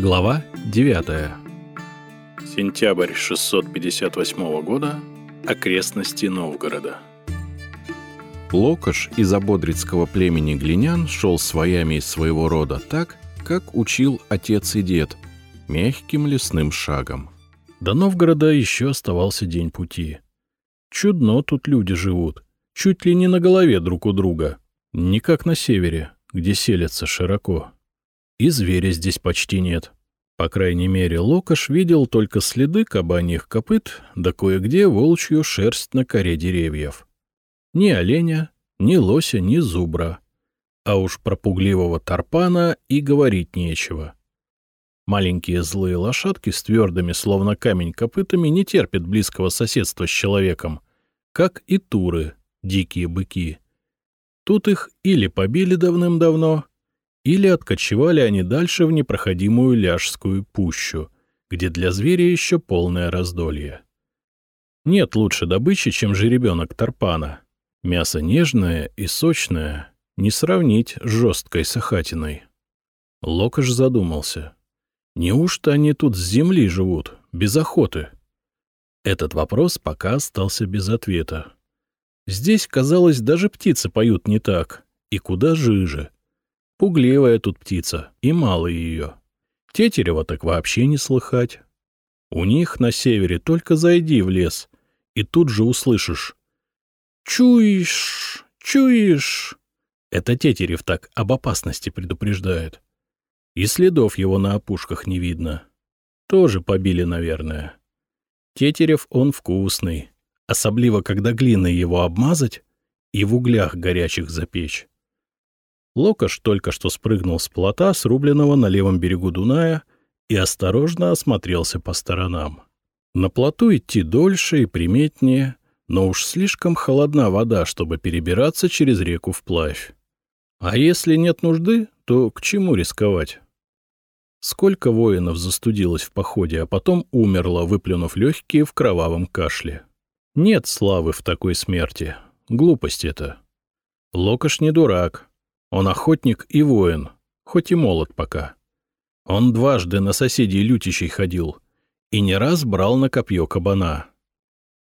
Глава 9. Сентябрь 658 года. Окрестности Новгорода. Локош из ободрицкого племени глинян шел с воями из своего рода так, как учил отец и дед, мягким лесным шагом. До Новгорода еще оставался день пути. Чудно тут люди живут, чуть ли не на голове друг у друга, не как на севере, где селятся широко. И зверя здесь почти нет. По крайней мере, Локаш видел только следы кабаньих копыт, да кое-где волчью шерсть на коре деревьев. Ни оленя, ни лося, ни зубра. А уж про пугливого тарпана и говорить нечего. Маленькие злые лошадки с твердыми, словно камень, копытами не терпят близкого соседства с человеком, как и туры, дикие быки. Тут их или побили давным-давно, или откочевали они дальше в непроходимую ляжскую пущу, где для зверя еще полное раздолье. Нет лучше добычи, чем жеребенок тарпана. Мясо нежное и сочное, не сравнить с жесткой сахатиной. Локаш задумался. Неужто они тут с земли живут, без охоты? Этот вопрос пока остался без ответа. Здесь, казалось, даже птицы поют не так, и куда жиже — Пугливая тут птица, и мало ее. Тетерева так вообще не слыхать. У них на севере только зайди в лес, и тут же услышишь. «Чуешь, чуешь!» Это Тетерев так об опасности предупреждает. И следов его на опушках не видно. Тоже побили, наверное. Тетерев он вкусный, особливо когда глиной его обмазать и в углях горячих запечь. Локаш только что спрыгнул с плота, срубленного на левом берегу Дуная, и осторожно осмотрелся по сторонам. На плоту идти дольше и приметнее, но уж слишком холодна вода, чтобы перебираться через реку вплавь. А если нет нужды, то к чему рисковать? Сколько воинов застудилось в походе, а потом умерло, выплюнув легкие в кровавом кашле. Нет славы в такой смерти. Глупость это. Локаш не дурак, он охотник и воин, хоть и молод пока. Он дважды на соседей лютищей ходил и не раз брал на копье кабана.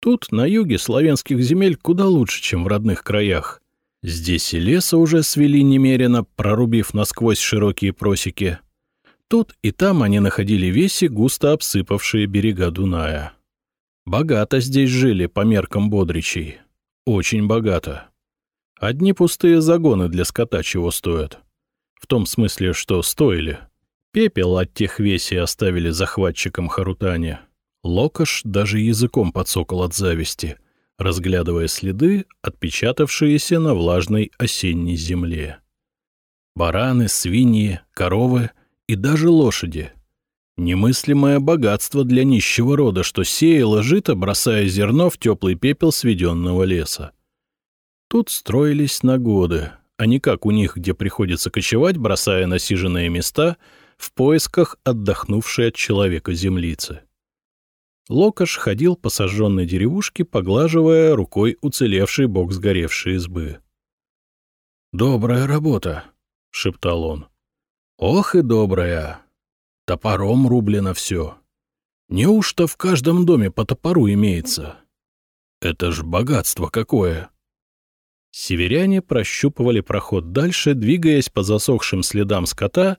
Тут, на юге славянских земель, куда лучше, чем в родных краях. Здесь и леса уже свели немерено, прорубив насквозь широкие просеки. Тут и там они находили веси, густо обсыпавшие берега Дуная. Богато здесь жили по меркам бодричей. Очень богато. Одни пустые загоны для скота чего стоят. В том смысле, что стоили. Пепел от тех весей оставили захватчикам Харутане. Локаш даже языком подсокол от зависти, разглядывая следы, отпечатавшиеся на влажной осенней земле. Бараны, свиньи, коровы и даже лошади. Немыслимое богатство для нищего рода, что сеяло жито, бросая зерно в теплый пепел сведенного леса. Тут строились на годы, а не как у них, где приходится кочевать, бросая насиженные места в поисках отдохнувшей от человека землицы. Локаш ходил по сожженной деревушке, поглаживая рукой уцелевший бок сгоревшей избы. «Добрая работа», — шептал он. «Ох и добрая! Топором рублено все. Неужто в каждом доме по топору имеется? Это ж богатство какое!» Северяне прощупывали проход дальше, двигаясь по засохшим следам скота,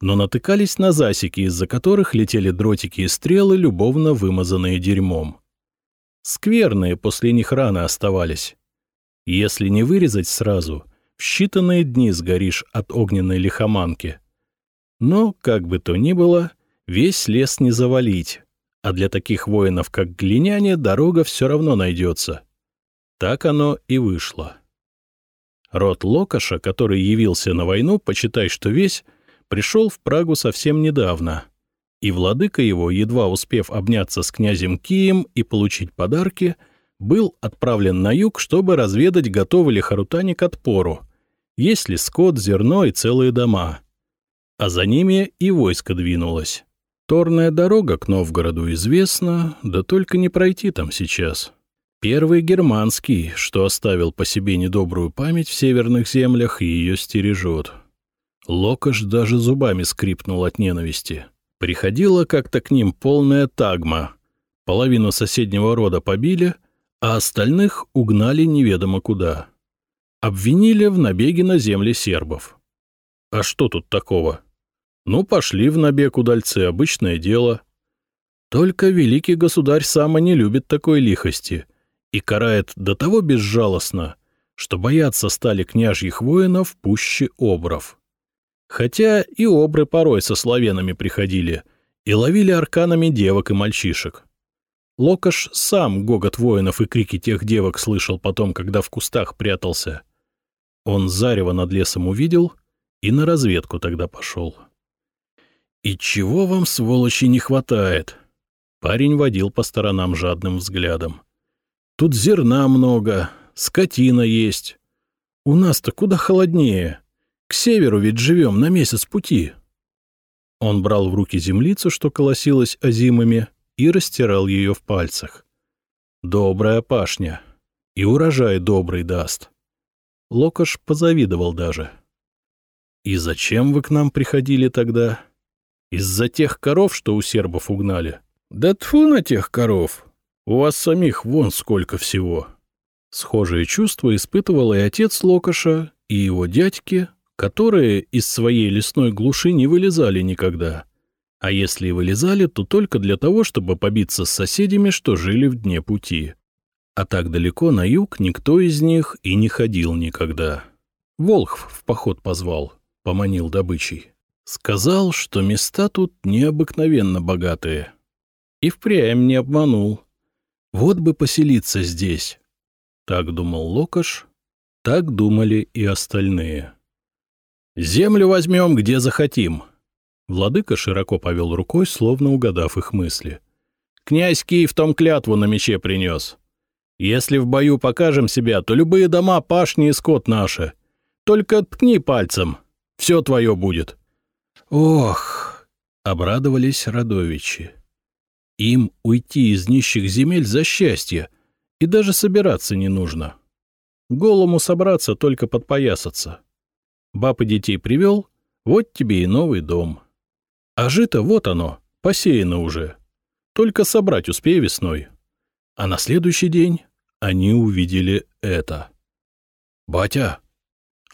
но натыкались на засеки, из-за которых летели дротики и стрелы, любовно вымазанные дерьмом. Скверные после них раны оставались. Если не вырезать сразу, в считанные дни сгоришь от огненной лихоманки. Но, как бы то ни было, весь лес не завалить, а для таких воинов, как глиняне, дорога все равно найдется. Так оно и вышло. Род Локаша, который явился на войну, почитай, что весь, пришел в Прагу совсем недавно, и владыка его, едва успев обняться с князем Кием и получить подарки, был отправлен на юг, чтобы разведать, готовы ли харутане к отпору, есть ли скот, зерно и целые дома. А за ними и войско двинулось. Торная дорога к Новгороду известна, да только не пройти там сейчас. Первый германский, что оставил по себе недобрую память в северных землях и ее стережет. Локаш даже зубами скрипнул от ненависти. Приходила как-то к ним полная тагма. Половину соседнего рода побили, а остальных угнали неведомо куда. Обвинили в набеге на земли сербов. А что тут такого? Ну, пошли в набег удальцы, обычное дело. Только великий государь сам не любит такой лихости и карает до того безжалостно, что бояться стали княжьих воинов пуще обров. Хотя и обры порой со славянами приходили и ловили арканами девок и мальчишек. Локаш сам гогот воинов и крики тех девок слышал потом, когда в кустах прятался. Он зарево над лесом увидел и на разведку тогда пошел. «И чего вам, сволочи, не хватает?» Парень водил по сторонам жадным взглядом. «Тут зерна много, скотина есть. У нас-то куда холоднее. К северу ведь живем на месяц пути». Он брал в руки землицу, что колосилась озимыми, и растирал ее в пальцах. «Добрая пашня. И урожай добрый даст». Локош позавидовал даже. «И зачем вы к нам приходили тогда? Из-за тех коров, что у сербов угнали?» «Да тфу на тех коров! У вас самих вон сколько всего!» Схожие чувства испытывал и отец Локоша, и его дядьки, которые из своей лесной глуши не вылезали никогда. А если и вылезали, то только для того, чтобы побиться с соседями, что жили в дне пути. А так далеко на юг никто из них и не ходил никогда. Волхв в поход позвал, поманил добычей. Сказал, что места тут необыкновенно богатые. И впрямь не обманул. Вот бы поселиться здесь. Так думал Локаш, так думали и остальные. «Землю возьмем, где захотим». Владыка широко повел рукой, словно угадав их мысли. «Князь Киев том клятву на мече принес. Если в бою покажем себя, то любые дома, пашни и скот наши. Только ткни пальцем, все твое будет». «Ох!» — обрадовались родовичи. Им уйти из нищих земель за счастье, и даже собираться не нужно. Голому собраться только подпоясаться. Баб и детей привел, вот тебе и новый дом. А жито вот оно, посеяно уже. Только собрать успей весной. А на следующий день они увидели это. «Батя!»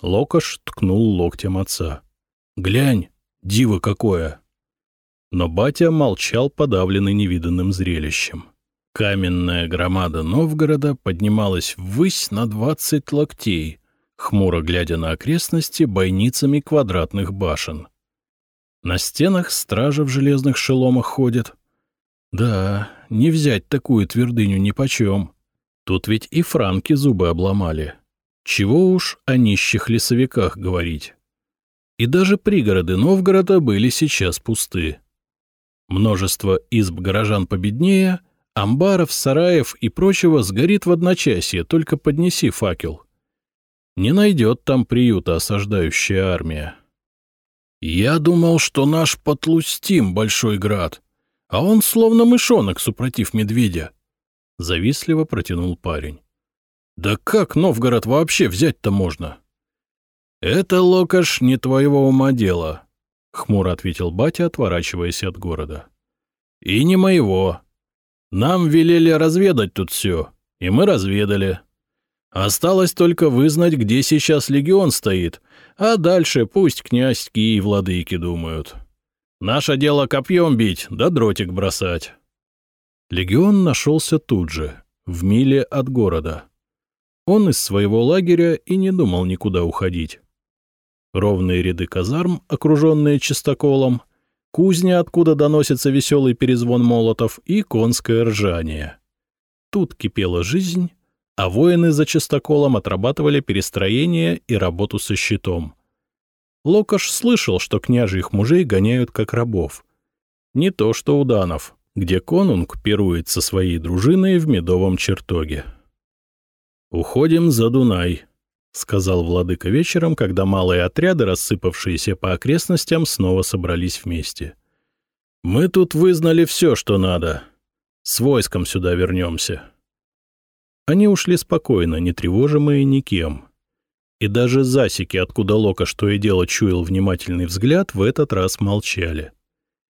Локош ткнул локтем отца. «Глянь, диво какое!» Но батя молчал, подавленный невиданным зрелищем. Каменная громада Новгорода поднималась ввысь на двадцать локтей, хмуро глядя на окрестности бойницами квадратных башен. На стенах стража в железных шеломах ходит. Да, не взять такую твердыню нипочем. Тут ведь и франки зубы обломали. Чего уж о нищих лесовиках говорить. И даже пригороды Новгорода были сейчас пусты. Множество изб горожан победнее, амбаров, сараев и прочего сгорит в одночасье, только поднеси факел. Не найдет там приюта осаждающая армия. Я думал, что наш потлустим Большой Град, а он словно мышонок, супротив медведя. Завистливо протянул парень. Да как Новгород вообще взять-то можно? Это, Локаш, не твоего ума дело. — хмуро ответил батя, отворачиваясь от города. «И не моего. Нам велели разведать тут все, и мы разведали. Осталось только вызнать, где сейчас легион стоит, а дальше пусть князь и владыки думают. Наше дело копьем бить, да дротик бросать». Легион нашелся тут же, в миле от города. Он из своего лагеря и не думал никуда уходить ровные ряды казарм, окруженные чистоколом, кузня, откуда доносится веселый перезвон молотов, и конское ржание. Тут кипела жизнь, а воины за чистоколом отрабатывали перестроение и работу со щитом. Локаш слышал, что княжьих мужей гоняют как рабов. Не то что у данов, где конунг пирует со своей дружиной в медовом чертоге. «Уходим за Дунай», — сказал владыка вечером, когда малые отряды, рассыпавшиеся по окрестностям, снова собрались вместе. «Мы тут вызнали все, что надо. С войском сюда вернемся». Они ушли спокойно, не тревожимые никем. И даже засеки, откуда Лока что и дело чуял внимательный взгляд, в этот раз молчали.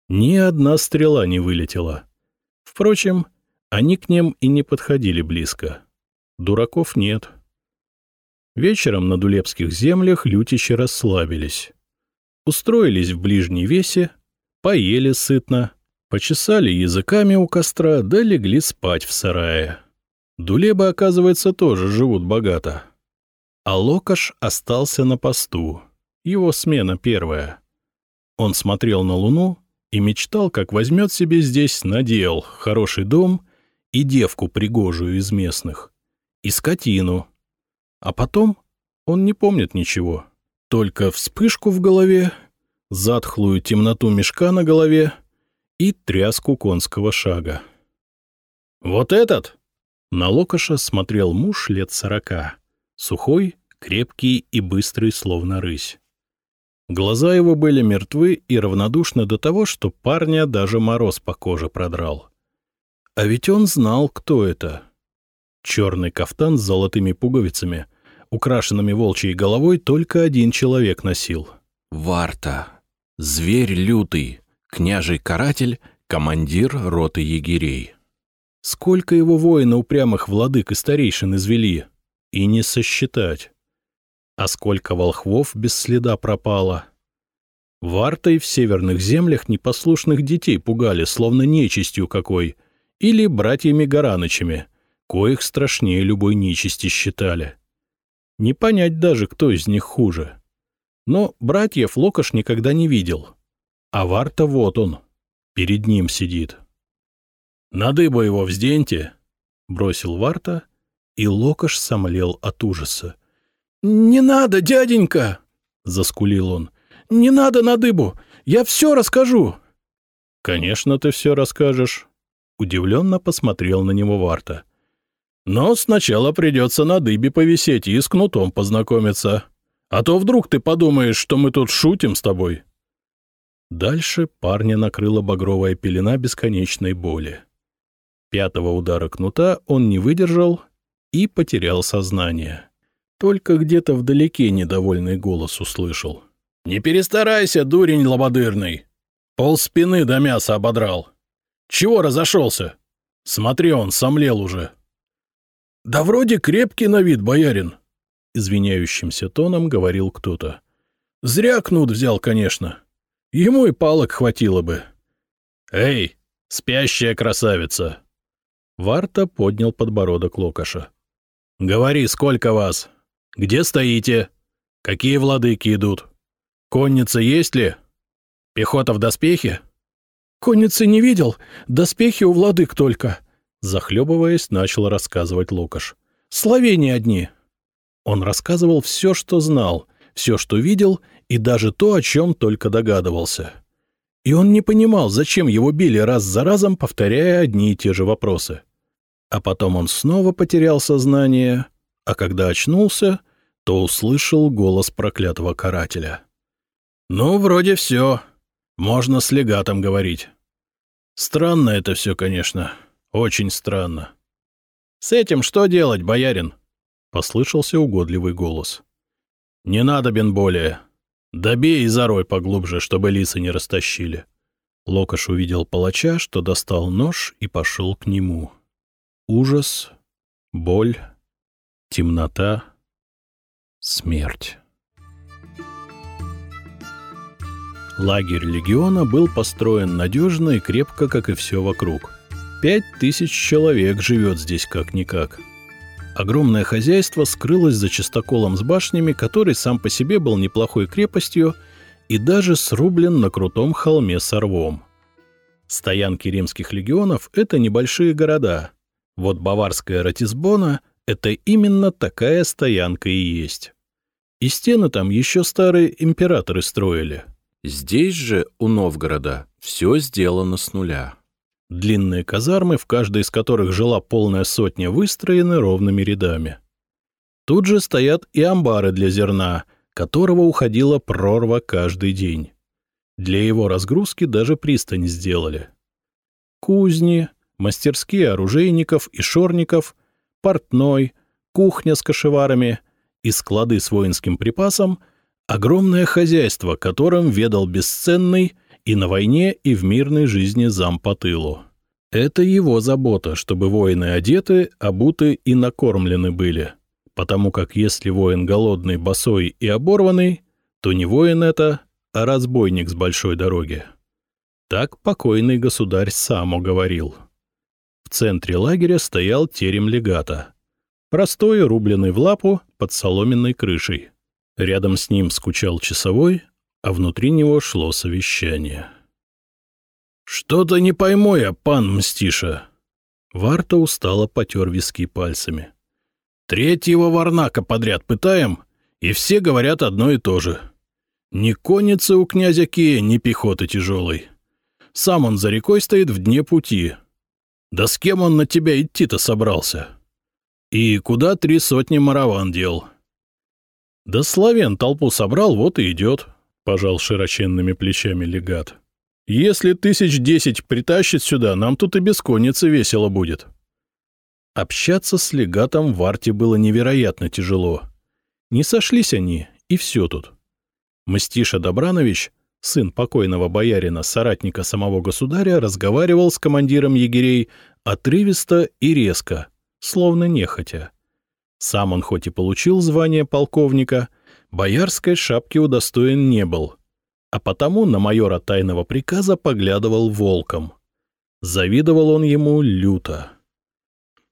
Ни одна стрела не вылетела. Впрочем, они к ним и не подходили близко. Дураков нет. Вечером на Дулепских землях лютичи расслабились. Устроились в ближней весе, поели сытно, почесали языками у костра, да легли спать в сарае. Дулебы, оказывается, тоже живут богато. А Локаш остался на посту. Его смена первая. Он смотрел на луну и мечтал, как возьмет себе здесь надел хороший дом и девку пригожую из местных, и скотину. А потом он не помнит ничего. Только вспышку в голове, затхлую темноту мешка на голове и тряску конского шага. «Вот этот!» На Локоша смотрел муж лет сорока, сухой, крепкий и быстрый, словно рысь. Глаза его были мертвы и равнодушны до того, что парня даже мороз по коже продрал. А ведь он знал, кто это. Черный кафтан с золотыми пуговицами, украшенными волчьей головой, только один человек носил. Варта. Зверь лютый, княжий каратель, командир роты егерей. Сколько его воина упрямых владык и старейшин извели, и не сосчитать. А сколько волхвов без следа пропало. Вартой в северных землях непослушных детей пугали, словно нечистью какой, или братьями Горанычами, коих страшнее любой нечисти считали. Не понять даже, кто из них хуже. Но братьев Локош никогда не видел. А Варта вот он, перед ним сидит. «На дыбу его взденьте!» — бросил Варта, и Локош сомлел от ужаса. «Не надо, дяденька!» — заскулил он. «Не надо на дыбу! Я все расскажу!» «Конечно, ты все расскажешь!» — удивленно посмотрел на него Варта. «Но сначала придется на дыбе повисеть и с кнутом познакомиться. А то вдруг ты подумаешь, что мы тут шутим с тобой». Дальше парня накрыла багровая пелена бесконечной боли. Пятого удара кнута он не выдержал и потерял сознание. Только где-то вдалеке недовольный голос услышал. «Не перестарайся, дурень лободырный! Пол спины до мяса ободрал. Чего разошелся? Смотри, он сомлел уже». «Да вроде крепкий на вид, боярин», — извиняющимся тоном говорил кто-то. «Зря кнут взял, конечно. Ему и палок хватило бы». «Эй, спящая красавица!» Варта поднял подбородок Локаша. «Говори, сколько вас?» Где стоите? Какие владыки идут? Конница есть ли? Пехота в доспехе? Конницы не видел, доспехи у владык только. Захлебываясь, начал рассказывать Лукаш. Словения одни. Он рассказывал все, что знал, все, что видел, и даже то, о чем только догадывался. И он не понимал, зачем его били раз за разом, повторяя одни и те же вопросы. А потом он снова потерял сознание, а когда очнулся, то услышал голос проклятого карателя. «Ну, вроде все. Можно с легатом говорить. Странно это все, конечно. Очень странно. С этим что делать, боярин?» — послышался угодливый голос. «Не надо, бен более. Добей и зарой поглубже, чтобы лисы не растащили». Локаш увидел палача, что достал нож и пошел к нему. Ужас, боль, темнота — Смерть. Лагерь легиона был построен надежно и крепко, как и все вокруг. Пять тысяч человек живет здесь как-никак. Огромное хозяйство скрылось за чистоколом с башнями, который сам по себе был неплохой крепостью и даже срублен на крутом холме с орвом. Стоянки римских легионов — это небольшие города. Вот баварская Ратисбона — это именно такая стоянка и есть. И стены там еще старые императоры строили. Здесь же, у Новгорода, все сделано с нуля. Длинные казармы, в каждой из которых жила полная сотня, выстроены ровными рядами. Тут же стоят и амбары для зерна, которого уходила прорва каждый день. Для его разгрузки даже пристань сделали. Кузни, мастерские оружейников и шорников, портной, кухня с кошеварами и склады с воинским припасом — огромное хозяйство, которым ведал бесценный И на войне, и в мирной жизни зам по тылу. Это его забота, чтобы воины одеты, обуты и накормлены были. Потому как если воин голодный, босой и оборванный, то не воин это, а разбойник с большой дороги. Так покойный государь сам уговорил. В центре лагеря стоял терем легата. Простой, рубленый в лапу, под соломенной крышей. Рядом с ним скучал часовой, а внутри него шло совещание. «Что-то не пойму я, пан Мстиша!» Варта устало потер виски пальцами. «Третьего варнака подряд пытаем, и все говорят одно и то же. Ни конницы у князя Кея, ни пехоты тяжелой. Сам он за рекой стоит в дне пути. Да с кем он на тебя идти-то собрался? И куда три сотни мараван дел?» «Да славян толпу собрал, вот и идет», — пожал широченными плечами легат. «Если тысяч десять притащит сюда, нам тут и без конницы весело будет». Общаться с легатом в арте было невероятно тяжело. Не сошлись они, и все тут. Мстиша Добранович, сын покойного боярина, соратника самого государя, разговаривал с командиром егерей отрывисто и резко, словно нехотя. Сам он хоть и получил звание полковника, боярской шапки удостоен не был, а потому на майора тайного приказа поглядывал волком. Завидовал он ему люто.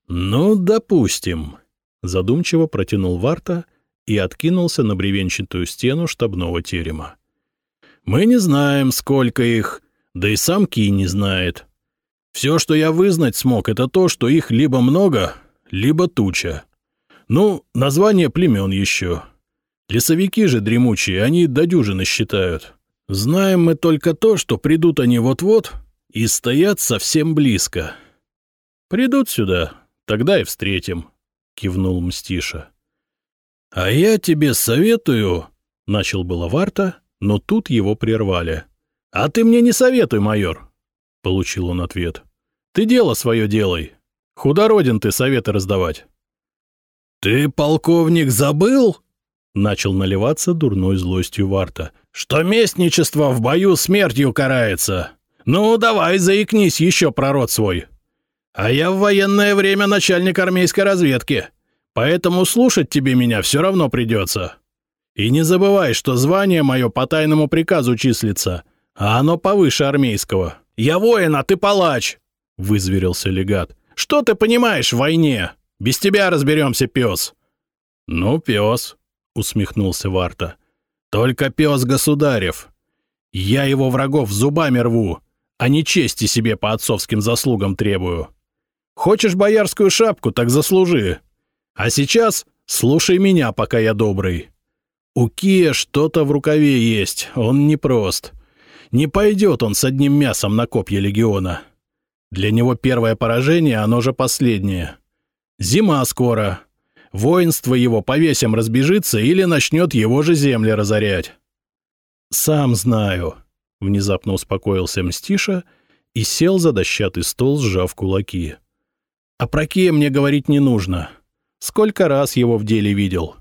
«Ну, допустим», — задумчиво протянул Варта и откинулся на бревенчатую стену штабного терема. «Мы не знаем, сколько их, да и сам Ки не знает. Все, что я вызнать смог, это то, что их либо много, либо туча. Ну, название племен еще. Лесовики же дремучие, они до дюжины считают. Знаем мы только то, что придут они вот-вот и стоят совсем близко. Придут сюда, тогда и встретим», — кивнул Мстиша. «А я тебе советую...» — начал было Варта, но тут его прервали. «А ты мне не советуй, майор!» — получил он ответ. «Ты дело свое делай. Худороден ты советы раздавать». «Ты, полковник, забыл?» — начал наливаться дурной злостью Варта. «Что местничество в бою смертью карается. Ну, давай, заикнись еще про род свой. А я в военное время начальник армейской разведки, поэтому слушать тебе меня все равно придется. И не забывай, что звание мое по тайному приказу числится, а оно повыше армейского. Я воин, а ты палач!» — вызверился легат. «Что ты понимаешь в войне?» Без тебя разберемся, пес. Ну, пес, усмехнулся Варта. Только пес государев. Я его врагов зубами рву, а не чести себе по отцовским заслугам требую. Хочешь боярскую шапку, так заслужи. А сейчас слушай меня, пока я добрый. У Кия что-то в рукаве есть, он непрост. Не пойдет он с одним мясом на копье легиона. Для него первое поражение, оно же последнее. Зима скоро. Воинство его повесим разбежится или начнет его же земли разорять. «Сам знаю», — внезапно успокоился Мстиша и сел за дощатый стол, сжав кулаки. «О Прокее мне говорить не нужно. Сколько раз его в деле видел.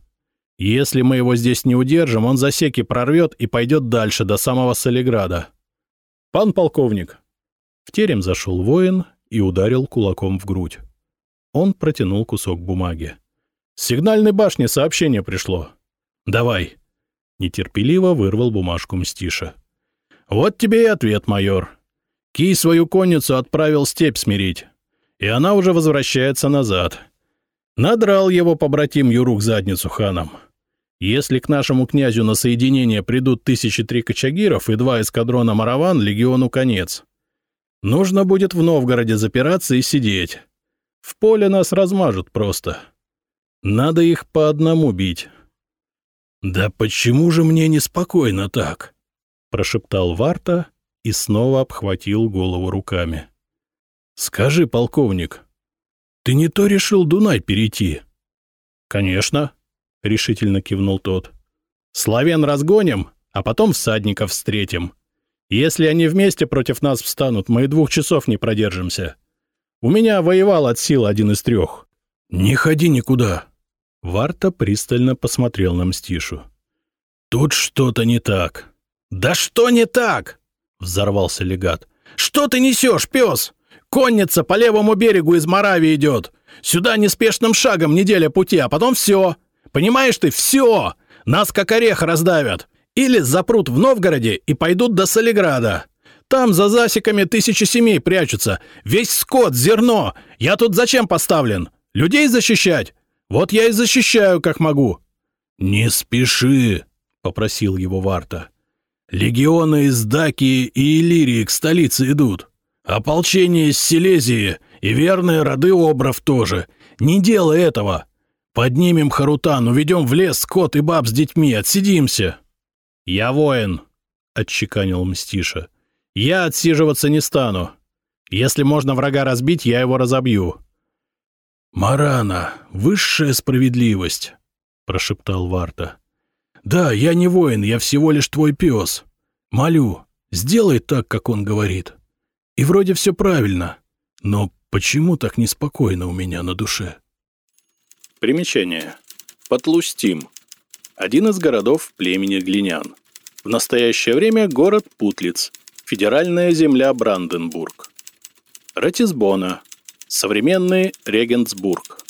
Если мы его здесь не удержим, он засеки прорвет и пойдет дальше, до самого Солиграда. Пан полковник!» В терем зашел воин и ударил кулаком в грудь. Он протянул кусок бумаги. «С сигнальной башни сообщение пришло. Давай». Нетерпеливо вырвал бумажку Мстиша. «Вот тебе и ответ, майор. Кий свою конницу отправил степь смирить, и она уже возвращается назад. Надрал его побратим Юрук задницу ханом. Если к нашему князю на соединение придут тысячи три кочагиров и два эскадрона мараван, легиону конец. Нужно будет в Новгороде запираться и сидеть. В поле нас размажут просто. Надо их по одному бить. «Да почему же мне неспокойно так?» — прошептал Варта и снова обхватил голову руками. «Скажи, полковник, ты не то решил Дунай перейти?» «Конечно», — решительно кивнул тот. «Славян разгоним, а потом всадников встретим. Если они вместе против нас встанут, мы и двух часов не продержимся. У меня воевал от сил один из трех. Не ходи никуда. Варта пристально посмотрел на Мстишу. Тут что-то не так. Да что не так? — взорвался легат. «Что ты несешь, пес? Конница по левому берегу из Моравии идет. Сюда неспешным шагом неделя пути, а потом все. Понимаешь ты, все. Нас как орех раздавят. Или запрут в Новгороде и пойдут до Солиграда. Там за засеками тысячи семей прячутся. Весь скот, зерно. Я тут зачем поставлен? Людей защищать? Вот я и защищаю, как могу». «Не спеши», — попросил его Варта. «Легионы из Дакии и Иллирии к столице идут. Ополчение из Силезии и верные роды Обров тоже. Не делай этого. Поднимем Харутан, уведем в лес скот и баб с детьми, отсидимся. Я воин, — отчеканил Мстиша. Я отсиживаться не стану. Если можно врага разбить, я его разобью. Марана, высшая справедливость, — прошептал Варта. Да, я не воин, я всего лишь твой пес. Молю, сделай так, как он говорит. И вроде все правильно. Но почему так неспокойно у меня на душе? Примечание. Потлустим. Один из городов племени Глинян. В настоящее время город Путлиц. Федеральная земля Бранденбург. Ратисбона. Современный Регенсбург.